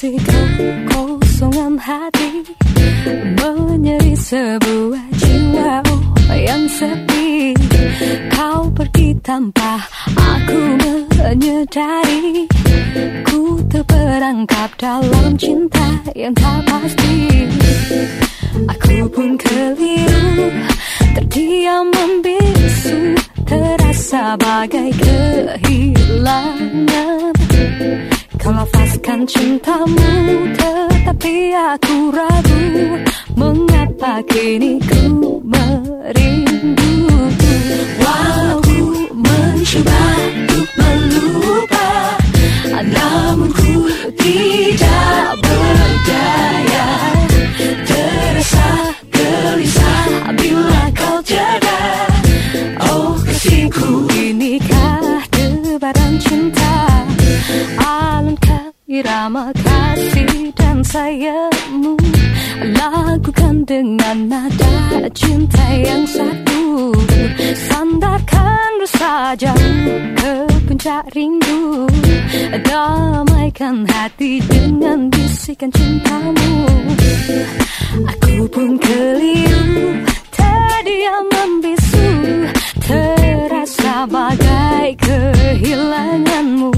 kekosongan hati Menyeri sebuah jiwa yang sepi Kau pergi tanpa aku menyadari Ku terperangkap dalam cinta yang tak pasti. Aku pun keliru Terdiam membisu Terasa bagai kehilangan. Kau lafazkan cintamu Tetapi aku ragu Mengapa kini ku merindu mencoba untuk melupa Namun ku tidak berdaya. Terasa gelisah bila kau tiada Oh kasihku inikah debaran cinta? Irama kasih dan sayangmu. Lakukan dengan nada cinta yang satu rasa jauh ke puncak rindu. Damaikan hati dengan bisikan cintamu. Aku pun keliru Terdiam membisu. Terasa bagai kehilanganmu.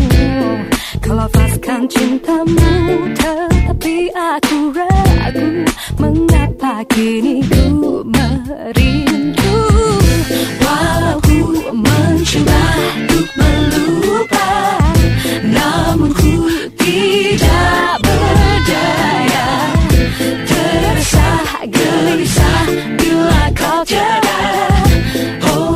Lepaskan cintamu Tetapi aku ragu Mengapa kini ku bila kau tiada Oh